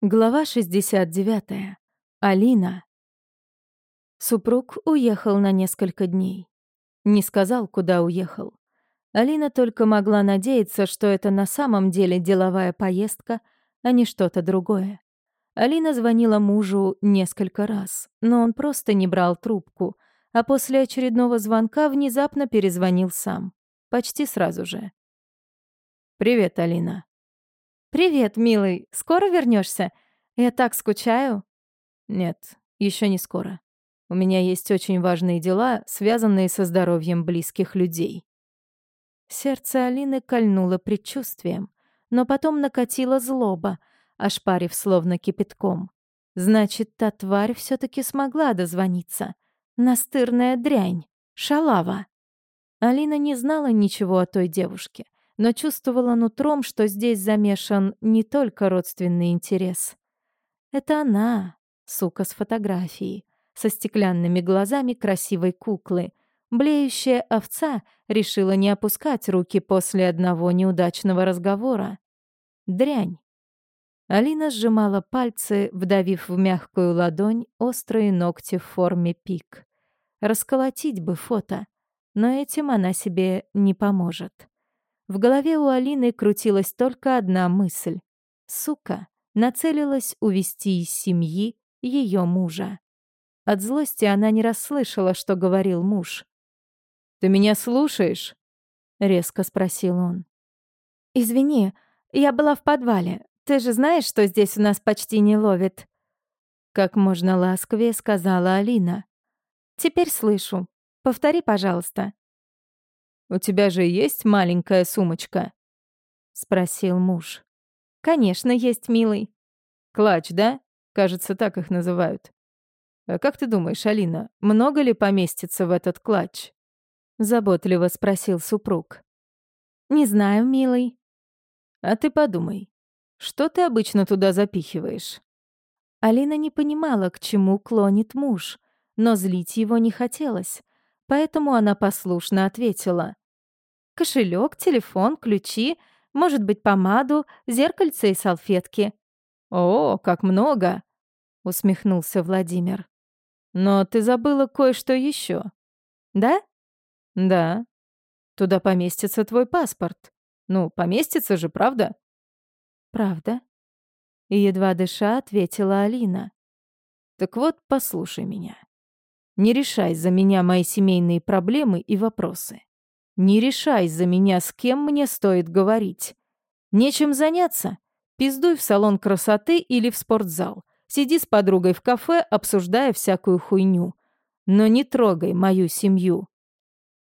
Глава 69. Алина. Супруг уехал на несколько дней. Не сказал, куда уехал. Алина только могла надеяться, что это на самом деле деловая поездка, а не что-то другое. Алина звонила мужу несколько раз, но он просто не брал трубку, а после очередного звонка внезапно перезвонил сам. Почти сразу же. «Привет, Алина», «Привет, милый. Скоро вернешься? Я так скучаю». «Нет, еще не скоро. У меня есть очень важные дела, связанные со здоровьем близких людей». Сердце Алины кольнуло предчувствием, но потом накатила злоба, ошпарив словно кипятком. Значит, та тварь все таки смогла дозвониться. Настырная дрянь, шалава. Алина не знала ничего о той девушке — но чувствовала нутром, что здесь замешан не только родственный интерес. Это она, сука с фотографией, со стеклянными глазами красивой куклы. Блеющая овца решила не опускать руки после одного неудачного разговора. Дрянь. Алина сжимала пальцы, вдавив в мягкую ладонь острые ногти в форме пик. Расколотить бы фото, но этим она себе не поможет. В голове у Алины крутилась только одна мысль. Сука нацелилась увести из семьи ее мужа. От злости она не расслышала, что говорил муж. «Ты меня слушаешь?» — резко спросил он. «Извини, я была в подвале. Ты же знаешь, что здесь у нас почти не ловит?» Как можно ласковее сказала Алина. «Теперь слышу. Повтори, пожалуйста». «У тебя же есть маленькая сумочка?» — спросил муж. «Конечно, есть, милый». «Клатч, да? Кажется, так их называют». «А как ты думаешь, Алина, много ли поместится в этот клатч?» — заботливо спросил супруг. «Не знаю, милый». «А ты подумай, что ты обычно туда запихиваешь?» Алина не понимала, к чему клонит муж, но злить его не хотелось, поэтому она послушно ответила. Кошелек, телефон, ключи, может быть, помаду, зеркальце и салфетки. «О, как много!» — усмехнулся Владимир. «Но ты забыла кое-что еще. «Да?» «Да. Туда поместится твой паспорт. Ну, поместится же, правда?» «Правда?» И едва дыша ответила Алина. «Так вот, послушай меня. Не решай за меня мои семейные проблемы и вопросы. Не решай за меня, с кем мне стоит говорить. Нечем заняться? Пиздуй в салон красоты или в спортзал. Сиди с подругой в кафе, обсуждая всякую хуйню. Но не трогай мою семью.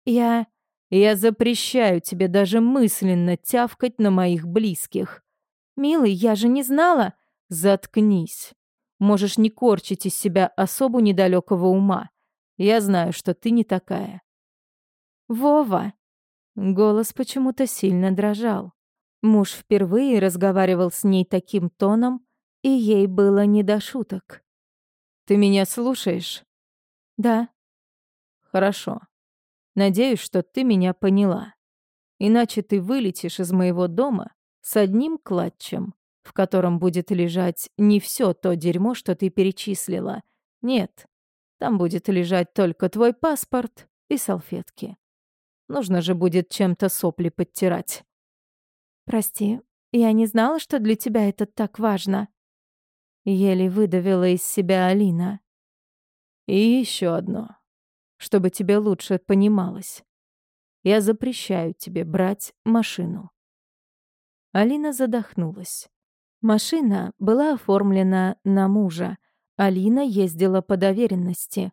Я... Я запрещаю тебе даже мысленно тявкать на моих близких. Милый, я же не знала. Заткнись. Можешь не корчить из себя особу недалекого ума. Я знаю, что ты не такая. Вова, Голос почему-то сильно дрожал. Муж впервые разговаривал с ней таким тоном, и ей было не до шуток. «Ты меня слушаешь?» «Да». «Хорошо. Надеюсь, что ты меня поняла. Иначе ты вылетишь из моего дома с одним клатчем, в котором будет лежать не все то дерьмо, что ты перечислила. Нет, там будет лежать только твой паспорт и салфетки. Нужно же будет чем-то сопли подтирать. Прости, я не знала, что для тебя это так важно. Еле выдавила из себя Алина. И еще одно, чтобы тебе лучше понималось. Я запрещаю тебе брать машину. Алина задохнулась. Машина была оформлена на мужа. Алина ездила по доверенности.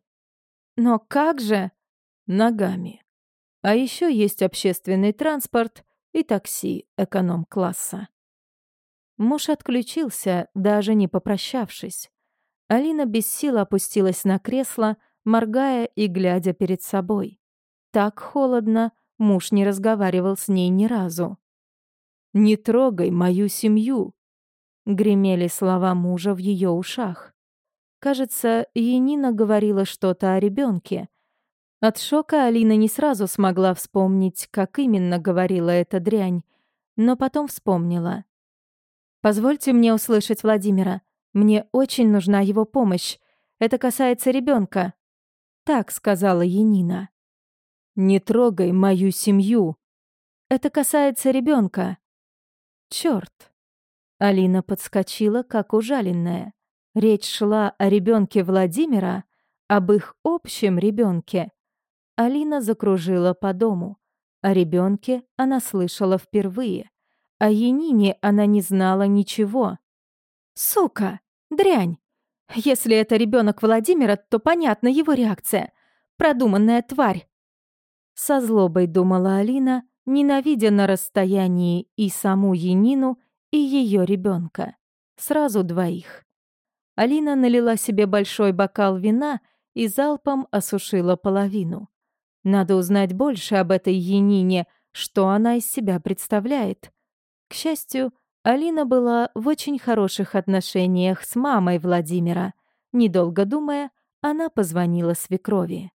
Но как же? Ногами. А еще есть общественный транспорт и такси эконом-класса. Муж отключился, даже не попрощавшись. Алина без сил опустилась на кресло, моргая и глядя перед собой. Так холодно, муж не разговаривал с ней ни разу. «Не трогай мою семью», — гремели слова мужа в ее ушах. Кажется, Енина говорила что-то о ребенке, от шока Алина не сразу смогла вспомнить, как именно говорила эта дрянь, но потом вспомнила. «Позвольте мне услышать Владимира. Мне очень нужна его помощь. Это касается ребенка. Так сказала Янина. Не трогай мою семью. Это касается ребенка. Черт! Алина подскочила, как ужаленная. Речь шла о ребенке Владимира, об их общем ребенке. Алина закружила по дому. О ребенке она слышала впервые. О Янине она не знала ничего. «Сука! Дрянь! Если это ребенок Владимира, то понятна его реакция. Продуманная тварь!» Со злобой думала Алина, ненавидя на расстоянии и саму Янину, и ее ребенка. Сразу двоих. Алина налила себе большой бокал вина и залпом осушила половину. Надо узнать больше об этой Янине, что она из себя представляет. К счастью, Алина была в очень хороших отношениях с мамой Владимира. Недолго думая, она позвонила свекрови.